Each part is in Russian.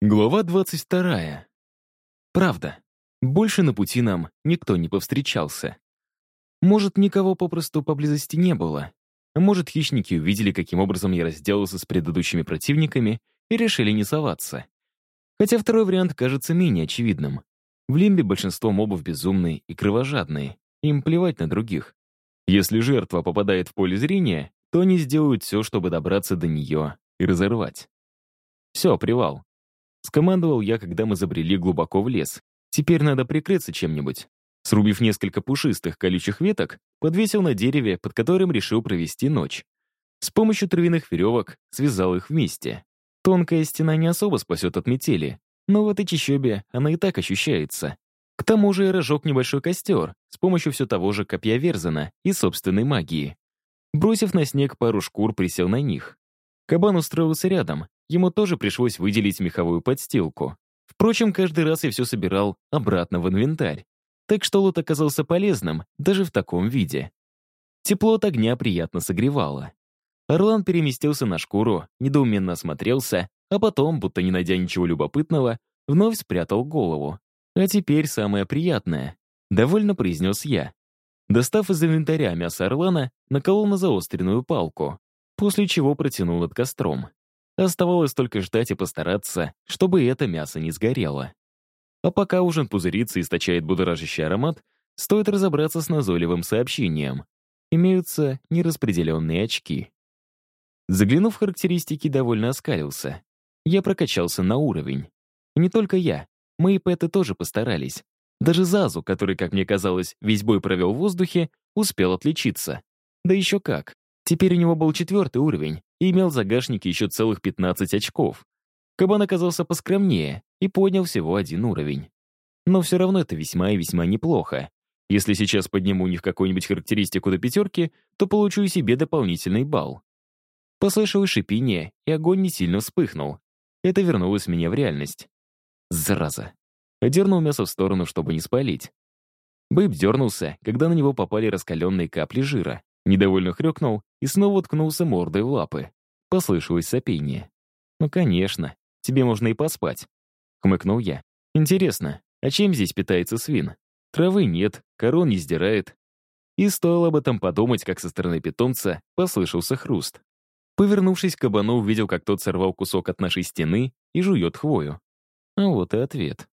Глава 22. Правда. Больше на пути нам никто не повстречался. Может, никого попросту поблизости не было. Может, хищники увидели, каким образом я разделался с предыдущими противниками и решили не соваться. Хотя второй вариант кажется менее очевидным. В Лимбе большинство мобов безумные и кровожадные. Им плевать на других. Если жертва попадает в поле зрения, то они сделают все, чтобы добраться до нее и разорвать. Все, привал. Скомандовал я, когда мы забрели глубоко в лес. Теперь надо прикрыться чем-нибудь. Срубив несколько пушистых колючих веток, подвесил на дереве, под которым решил провести ночь. С помощью травяных веревок связал их вместе. Тонкая стена не особо спасет от метели, но в этой чащобе она и так ощущается. К тому же я разжег небольшой костер с помощью все того же копья Верзана и собственной магии. Бросив на снег пару шкур, присел на них. Кабан устроился рядом, ему тоже пришлось выделить меховую подстилку. Впрочем, каждый раз я все собирал обратно в инвентарь. Так что лут оказался полезным даже в таком виде. Тепло от огня приятно согревало. Орлан переместился на шкуру, недоуменно осмотрелся, а потом, будто не найдя ничего любопытного, вновь спрятал голову. А теперь самое приятное. Довольно произнес я. Достав из инвентаря мясо орлана, наколол на заостренную палку, после чего протянул над костром. Оставалось только ждать и постараться, чтобы это мясо не сгорело. А пока ужин пузырится и источает будоражащий аромат, стоит разобраться с назойливым сообщением. Имеются нераспределенные очки. Заглянув в характеристики, довольно оскалился. Я прокачался на уровень. И не только я, мои пэты тоже постарались. Даже Зазу, который, как мне казалось, весь бой провел в воздухе, успел отличиться. Да еще как. Теперь у него был четвертый уровень и имел в загашнике еще целых 15 очков. Кабан оказался поскромнее и поднял всего один уровень. Но все равно это весьма и весьма неплохо. Если сейчас подниму у них какую-нибудь характеристику до пятерки, то получу себе дополнительный балл. Послышалось шипение, и огонь не сильно вспыхнул. Это вернулось меня в реальность. Зараза. Одернул мясо в сторону, чтобы не спалить. Бэйб дернулся, когда на него попали раскаленные капли жира. Недовольно хрюкнул и снова уткнулся мордой в лапы. Послышалось сопение. «Ну, конечно, тебе можно и поспать», — хмыкнул я. «Интересно, а чем здесь питается свин? Травы нет, корон не сдирает». И стоило об этом подумать, как со стороны питомца послышался хруст. Повернувшись кабану, увидел, как тот сорвал кусок от нашей стены и жует хвою. А вот и ответ.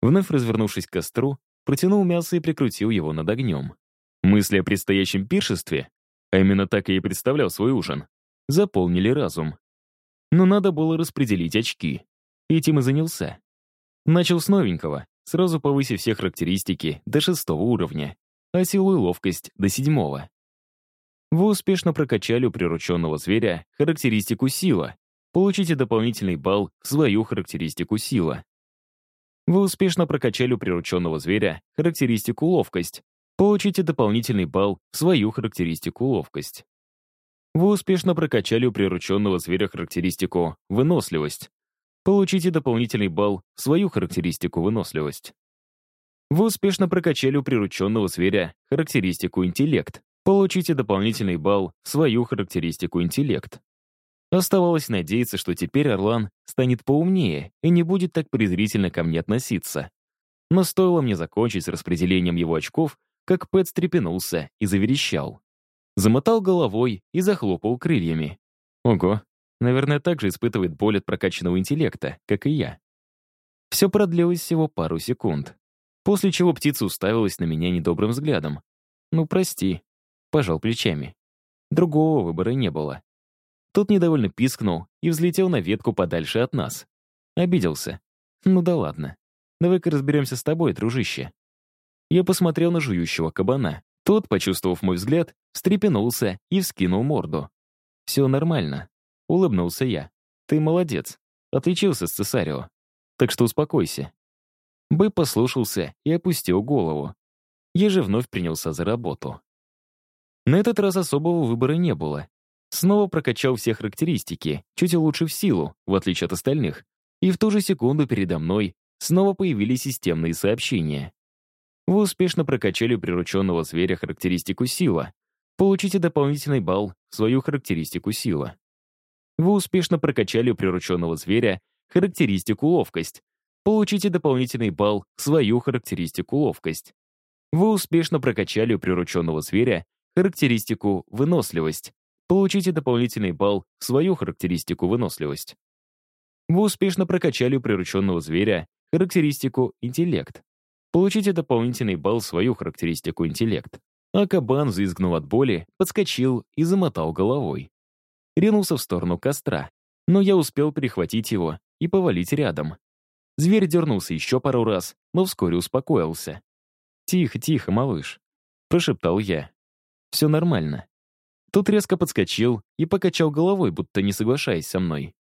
Вновь развернувшись к костру, протянул мясо и прикрутил его над огнем. Мысли о предстоящем пиршестве, а именно так я и представлял свой ужин, заполнили разум. Но надо было распределить очки. Этим и занялся. Начал с новенького, сразу повысив все характеристики до шестого уровня, а силу и ловкость до седьмого. Вы успешно прокачали у прирученного зверя характеристику сила. Получите дополнительный балл в свою характеристику сила. Вы успешно прокачали у прирученного зверя характеристику ловкость. Получите дополнительный балл в свою характеристику ловкость. Вы успешно прокачали у прирученного зверя характеристику выносливость. Получите дополнительный балл в свою характеристику выносливость. Вы успешно прокачали у прирученного зверя характеристику интеллект. Получите дополнительный балл в свою характеристику интеллект. Оставалось надеяться, что теперь Орлан станет поумнее и не будет так презрительно ко мне относиться. Но стоило мне закончить с распределением его очков, как Пэт стрепенулся и заверещал. Замотал головой и захлопал крыльями. Ого, наверное, так же испытывает боль от прокачанного интеллекта, как и я. Все продлилось всего пару секунд. После чего птица уставилась на меня недобрым взглядом. «Ну, прости», — пожал плечами. Другого выбора не было. Тот недовольно пискнул и взлетел на ветку подальше от нас. Обиделся. «Ну да ладно. Давай-ка разберемся с тобой, дружище. Я посмотрел на жующего кабана. Тот, почувствовав мой взгляд, встрепенулся и вскинул морду. «Все нормально», — улыбнулся я. «Ты молодец. Отличился с Цесарио. Так что успокойся». Бэй послушался и опустил голову. Я же вновь принялся за работу. На этот раз особого выбора не было. Снова прокачал все характеристики, чуть улучшив силу, в отличие от остальных. И в ту же секунду передо мной снова появились системные сообщения. Вы успешно прокачали прирученного зверя характеристику сила. Получите дополнительный балл в свою характеристику сила. Вы успешно прокачали прирученного зверя характеристику ловкость. Получите дополнительный балл в свою характеристику ловкость. Вы успешно прокачали прирученного зверя характеристику выносливость. Получите дополнительный балл в свою характеристику выносливость. Вы успешно прокачали прирученного зверя характеристику интеллект. Получите дополнительный балл свою характеристику интеллект. А кабан, заизгнув от боли, подскочил и замотал головой. Ринулся в сторону костра, но я успел перехватить его и повалить рядом. Зверь дернулся еще пару раз, но вскоре успокоился. «Тихо, тихо, малыш», — прошептал я. «Все нормально». Тот резко подскочил и покачал головой, будто не соглашаясь со мной.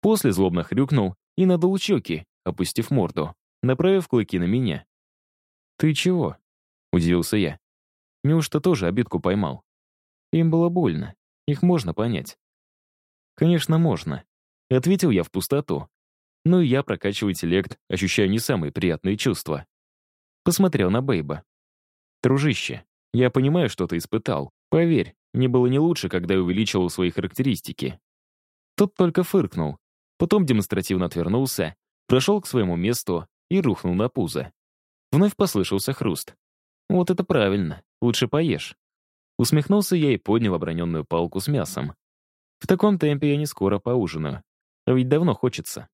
После злобно хрюкнул и надул щеки, опустив морду, направив клыки на меня. «Ты чего?» — удивился я. Неужто тоже обидку поймал? Им было больно, их можно понять. Конечно, можно. Ответил я в пустоту. Ну и я, прокачиваю интеллект, ощущаю не самые приятные чувства. Посмотрел на Бейба. Дружище, я понимаю, что ты испытал. Поверь, мне было не лучше, когда я увеличивал свои характеристики. Тот только фыркнул. Потом демонстративно отвернулся, прошел к своему месту и рухнул на пузо. Вновь послышался хруст. Вот это правильно, лучше поешь. Усмехнулся я и поднял оброненную палку с мясом. В таком темпе я не скоро поужинаю. А ведь давно хочется.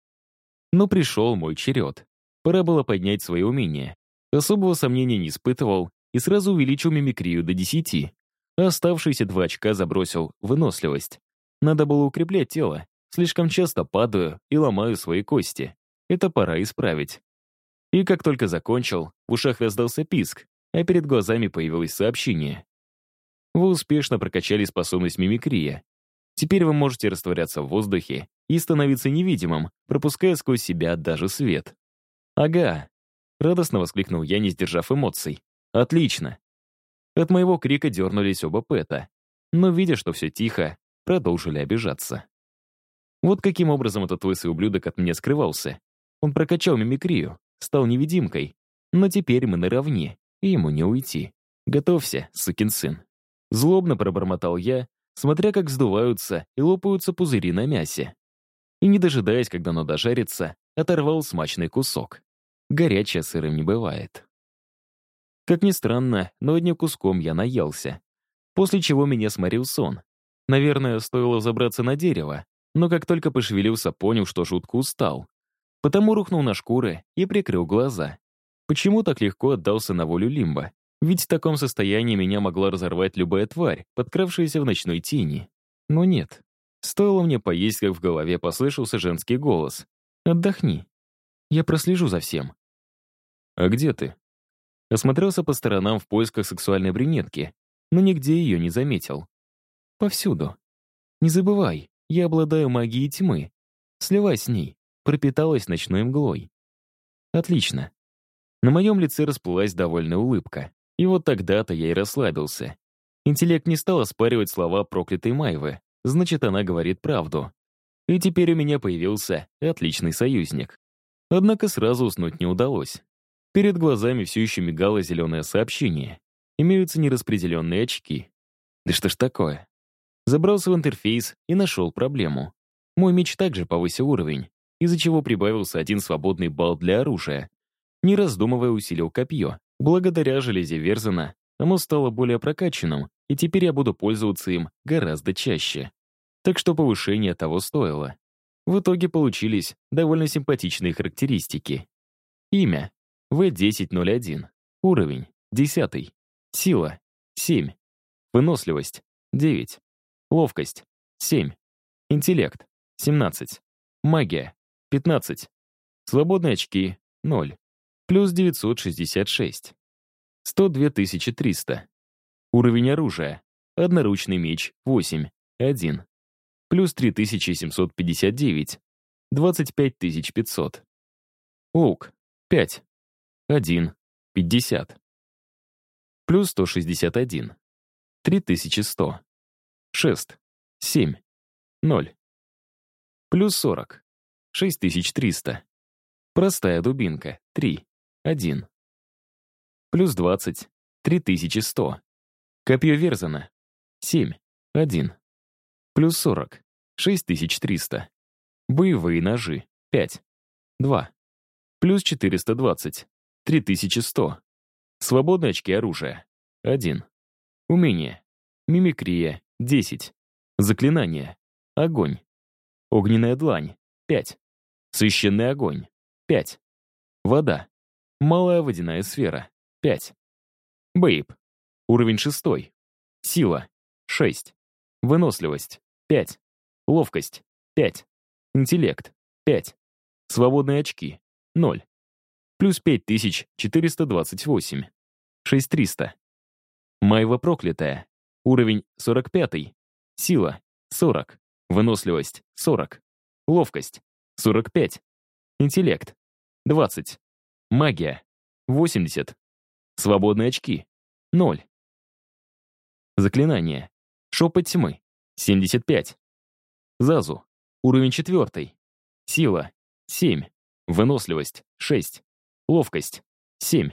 Но пришел мой черед. Пора было поднять свои умения. Особого сомнения не испытывал и сразу увеличил мимикрию до 10. А оставшиеся два очка забросил выносливость. Надо было укреплять тело. Слишком часто падаю и ломаю свои кости. Это пора исправить. И как только закончил, в ушах раздался писк, а перед глазами появилось сообщение. Вы успешно прокачали способность мимикрия. Теперь вы можете растворяться в воздухе и становиться невидимым, пропуская сквозь себя даже свет. «Ага!» — радостно воскликнул я, не сдержав эмоций. «Отлично!» От моего крика дернулись оба Пэта, но, видя, что все тихо, продолжили обижаться. Вот каким образом этот лысый ублюдок от меня скрывался. Он прокачал мимикрию, стал невидимкой, но теперь мы наравне, и ему не уйти. Готовься, сукин сын. Злобно пробормотал я, смотря как вздуваются и лопаются пузыри на мясе. И, не дожидаясь, когда оно дожарится, оторвал смачный кусок. Горячее сырым не бывает. Как ни странно, но одним куском я наелся. После чего меня сморил сон. Наверное, стоило забраться на дерево, но как только пошевелился, понял, что жутко устал. Потому рухнул на шкуры и прикрыл глаза. Почему так легко отдался на волю Лимба? Ведь в таком состоянии меня могла разорвать любая тварь, подкравшаяся в ночной тени. Но нет. Стоило мне поесть, как в голове послышался женский голос. «Отдохни. Я прослежу за всем». «А где ты?» Осмотрелся по сторонам в поисках сексуальной брюнетки, но нигде ее не заметил. «Повсюду. Не забывай, я обладаю магией тьмы. Сливай с ней, пропиталась ночной мглой». «Отлично». На моем лице расплылась довольная улыбка. И вот тогда-то я и расслабился. Интеллект не стал оспаривать слова проклятой Майвы, значит, она говорит правду. И теперь у меня появился отличный союзник. Однако сразу уснуть не удалось. Перед глазами все еще мигало зеленое сообщение. Имеются нераспределенные очки. Да что ж такое? Забрался в интерфейс и нашел проблему. Мой меч также повысил уровень, из-за чего прибавился один свободный балл для оружия. Не раздумывая, усилил копье. Благодаря железе Верзена оно стало более прокачанным, и теперь я буду пользоваться им гораздо чаще. Так что повышение того стоило. В итоге получились довольно симпатичные характеристики. Имя — В1001. Уровень — 10. Сила — 7. Выносливость — 9. Ловкость — 7. Интеллект — 17. Магия — 15. Свободные очки — 0 плюс 966. 102 300. Уровень оружия. Одноручный меч 8, 1. Плюс 3759. 25 500. Лук 5, 1, 50. Плюс 161. 3100. Шест 7, 0. Плюс 40. 6300. Простая дубинка 3, 1. Плюс 20, 3100. Копье Верзана, 7, 1. Плюс 40, 6300. Боевые ножи, 5. 2. Плюс 420. 3100. Свободные очки оружия. 1. Умение. Мимикрия. 10. Заклинание. Огонь. Огненная длань. 5. Священный огонь. 5. Вода. Малая водяная сфера. 5. Бейб. Уровень 6. Сила. 6. Выносливость. 5. Ловкость. 5. Интеллект. 5. Свободные очки. 0. Плюс 5428. 6300. Майва проклятая. Уровень 45. Сила. 40. Выносливость. 40. Ловкость. 45. Интеллект. 20. Магия. 80. Свободные очки. 0. Заклинание. Шепот тьмы. 75. Зазу. Уровень 4. Сила. 7. Выносливость. 6. Ловкость. 7.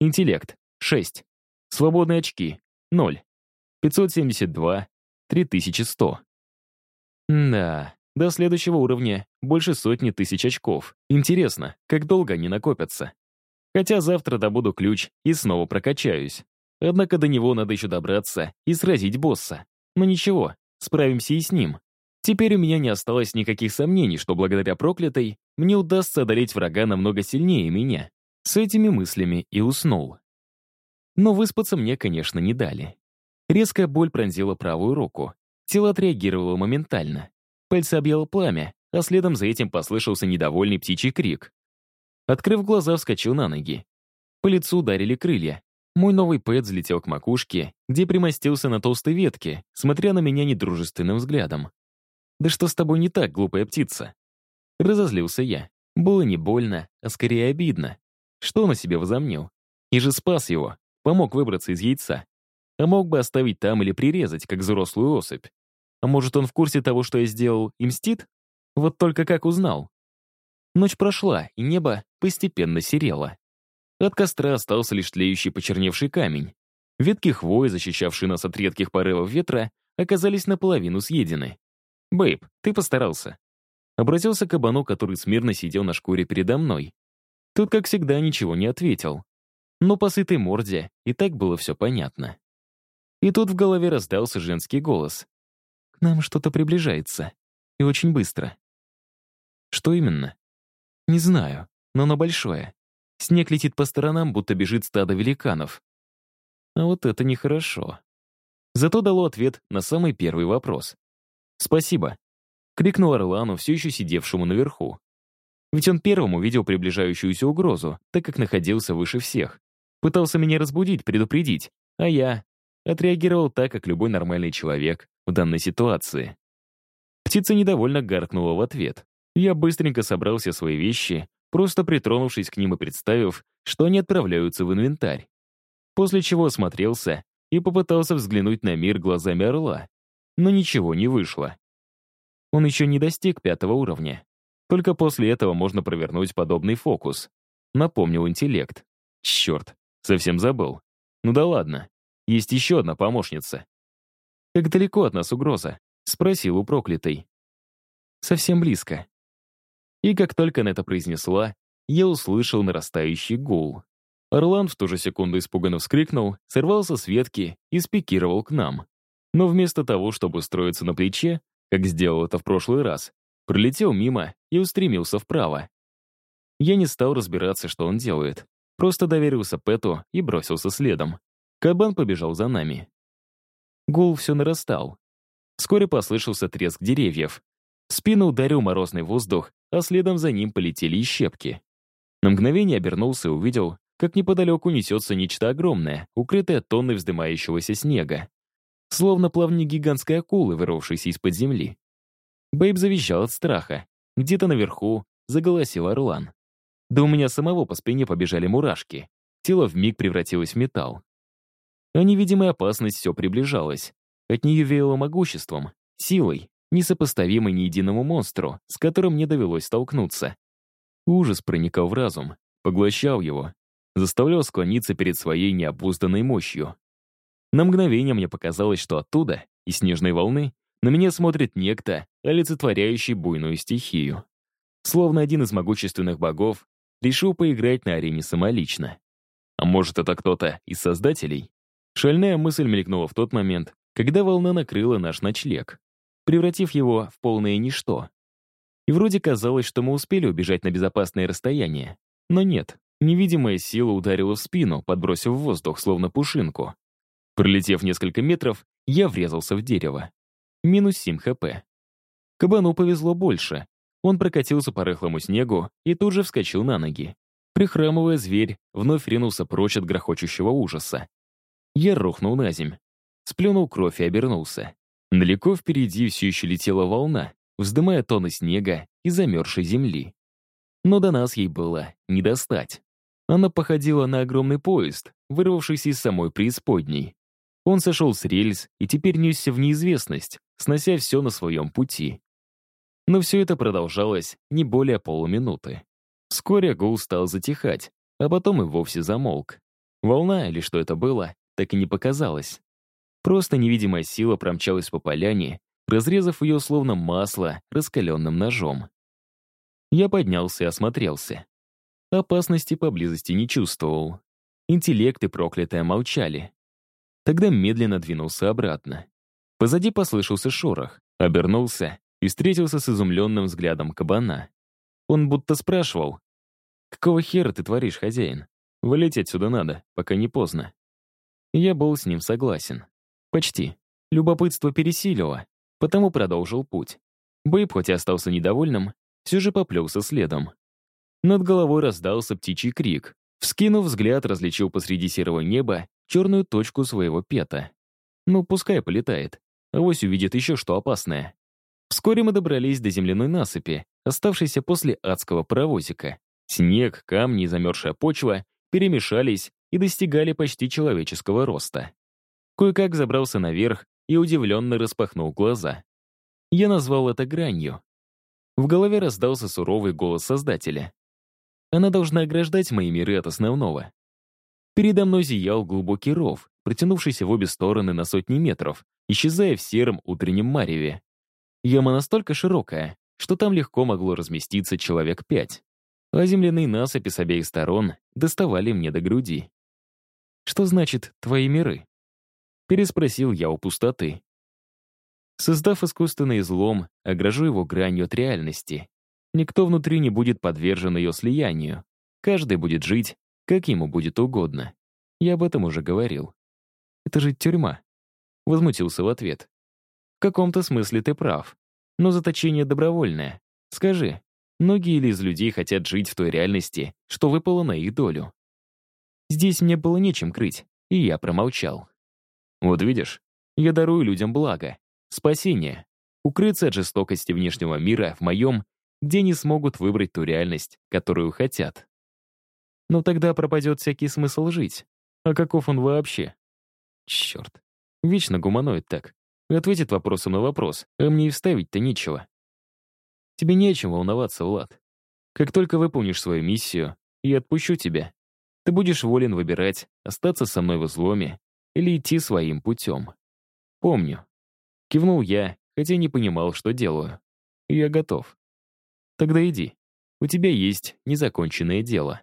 Интеллект. 6. Свободные очки. 0. 572. 3100. Да, до следующего уровня больше сотни тысяч очков. Интересно, как долго они накопятся. Хотя завтра добуду ключ и снова прокачаюсь. Однако до него надо еще добраться и сразить босса. Но ничего, справимся и с ним. Теперь у меня не осталось никаких сомнений, что благодаря проклятой мне удастся одолеть врага намного сильнее меня. С этими мыслями и уснул. Но выспаться мне, конечно, не дали. Резкая боль пронзила правую руку. Тело отреагировало моментально. Пальцы объяло пламя, а следом за этим послышался недовольный птичий крик. Открыв глаза, вскочил на ноги. По лицу ударили крылья. Мой новый пэт взлетел к макушке, где примостился на толстой ветке, смотря на меня недружественным взглядом. «Да что с тобой не так, глупая птица?» Разозлился я. Было не больно, а скорее обидно. Что он о себе возомнил? И же спас его, помог выбраться из яйца. А мог бы оставить там или прирезать, как взрослую особь. А может, он в курсе того, что я сделал, и мстит? Вот только как узнал. Ночь прошла, и небо постепенно серело. От костра остался лишь тлеющий почерневший камень. Ветки хвои, защищавшие нас от редких порывов ветра, оказались наполовину съедены. «Бэйб, ты постарался». Обратился к кабану, который смирно сидел на шкуре передо мной. Тут, как всегда, ничего не ответил. Но по сытой морде и так было все понятно. И тут в голове раздался женский голос. К нам что-то приближается. И очень быстро. Что именно? Не знаю, но оно большое. Снег летит по сторонам, будто бежит стадо великанов. А вот это нехорошо. Зато дало ответ на самый первый вопрос. «Спасибо», — крикнул Орлану, все еще сидевшему наверху. Ведь он первым увидел приближающуюся угрозу, так как находился выше всех. Пытался меня разбудить, предупредить, а я отреагировал так, как любой нормальный человек в данной ситуации. Птица недовольно гаркнула в ответ. Я быстренько собрал все свои вещи, просто притронувшись к ним и представив, что они отправляются в инвентарь. После чего осмотрелся и попытался взглянуть на мир глазами орла, но ничего не вышло. Он еще не достиг пятого уровня. Только после этого можно провернуть подобный фокус. Напомнил интеллект. Черт, совсем забыл. Ну да ладно, есть еще одна помощница. «Как далеко от нас угроза?» — спросил у проклятой. «Совсем близко». И как только она это произнесла, я услышал нарастающий гул. Орлан в ту же секунду испуганно вскрикнул, сорвался с ветки и спикировал к нам. Но вместо того, чтобы устроиться на плече, как сделал это в прошлый раз, пролетел мимо и устремился вправо. Я не стал разбираться, что он делает. Просто доверился Пэту и бросился следом. Кабан побежал за нами. Гул все нарастал. Вскоре послышался треск деревьев. В спину ударил морозный воздух, а следом за ним полетели и щепки. На мгновение обернулся и увидел, как неподалеку несется нечто огромное, укрытое тонной вздымающегося снега. Словно плавник гигантской акулы, вырвавшейся из-под земли. Бэйб завизжал от страха. Где-то наверху заголосил Орлан. Да у меня самого по спине побежали мурашки. Тело вмиг превратилось в металл а невидимая опасность все приближалась. От нее веяло могуществом, силой, несопоставимой ни единому монстру, с которым мне довелось столкнуться. Ужас проникал в разум, поглощал его, заставлял склониться перед своей необузданной мощью. На мгновение мне показалось, что оттуда, из снежной волны, на меня смотрит некто, олицетворяющий буйную стихию. Словно один из могущественных богов решил поиграть на арене самолично. А может, это кто-то из создателей? Шальная мысль мелькнула в тот момент, когда волна накрыла наш ночлег, превратив его в полное ничто. И вроде казалось, что мы успели убежать на безопасное расстояние. Но нет, невидимая сила ударила в спину, подбросив в воздух, словно пушинку. Пролетев несколько метров, я врезался в дерево. Минус 7 хп. Кабану повезло больше. Он прокатился по рыхлому снегу и тут же вскочил на ноги. Прихрамывая, зверь вновь ринулся прочь от грохочущего ужаса. Я рухнул на земь. Сплюнул кровь и обернулся. Далеко впереди все еще летела волна, вздымая тонны снега и замерзшей земли. Но до нас ей было не достать. Она походила на огромный поезд, вырвавшийся из самой преисподней. Он сошел с рельс и теперь несся в неизвестность, снося все на своем пути. Но все это продолжалось не более полуминуты. Вскоре гул стал затихать, а потом и вовсе замолк. Волна, или что это было, так и не показалась. Просто невидимая сила промчалась по поляне, разрезав ее словно масло раскаленным ножом. Я поднялся и осмотрелся. Опасности поблизости не чувствовал. Интеллект и проклятая молчали. Тогда медленно двинулся обратно. Позади послышался шорох, обернулся и встретился с изумленным взглядом кабана. Он будто спрашивал, «Какого хера ты творишь, хозяин? Валить отсюда надо, пока не поздно». Я был с ним согласен. Почти. Любопытство пересилило, потому продолжил путь. Бэйб, хоть и остался недовольным, все же поплелся следом. Над головой раздался птичий крик. Вскинув взгляд, различил посреди серого неба черную точку своего пета. Ну, пускай полетает. Авось увидит еще что опасное. Вскоре мы добрались до земляной насыпи, оставшейся после адского паровозика. Снег, камни и замерзшая почва перемешались и достигали почти человеческого роста. Кое-как забрался наверх и удивленно распахнул глаза. Я назвал это гранью. В голове раздался суровый голос Создателя. Она должна ограждать мои миры от основного. Передо мной зиял глубокий ров, протянувшийся в обе стороны на сотни метров, исчезая в сером утреннем мареве. Яма настолько широкая, что там легко могло разместиться человек пять. А земляные насыпи с обеих сторон доставали мне до груди. Что значит «твои миры»? Переспросил я у пустоты. Создав искусственный излом, огражу его гранью от реальности. Никто внутри не будет подвержен ее слиянию. Каждый будет жить, как ему будет угодно. Я об этом уже говорил. Это же тюрьма. Возмутился в ответ. В каком-то смысле ты прав. Но заточение добровольное. Скажи, многие ли из людей хотят жить в той реальности, что выпало на их долю? Здесь мне было нечем крыть, и я промолчал. Вот видишь, я дарую людям благо, спасение, укрыться от жестокости внешнего мира в моем, где не смогут выбрать ту реальность, которую хотят. Но тогда пропадет всякий смысл жить. А каков он вообще? Черт, вечно гуманоид так. Ответит вопросом на вопрос, а мне и вставить-то нечего. Тебе нечем волноваться, Влад. Как только выполнишь свою миссию, я отпущу тебя. Ты будешь волен выбирать, остаться со мной в изломе или идти своим путем. Помню. Кивнул я, хотя не понимал, что делаю. Я готов. Тогда иди. У тебя есть незаконченное дело.